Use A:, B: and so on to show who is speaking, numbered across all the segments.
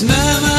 A: It's never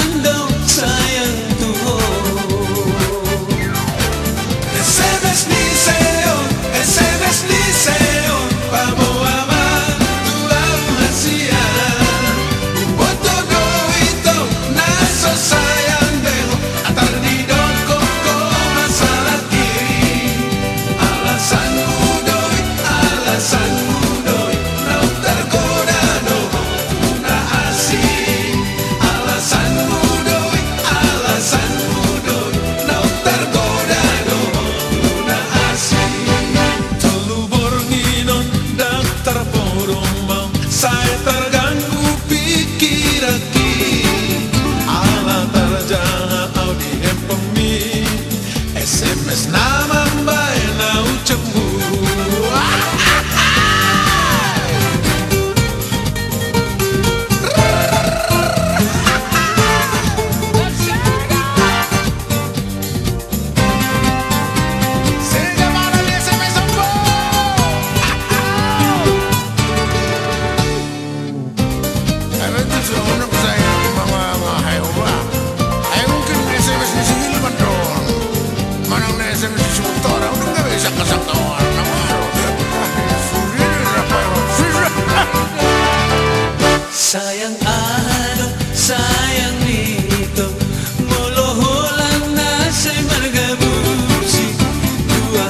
A: Side sayang aduh sayang itu. Nasib dua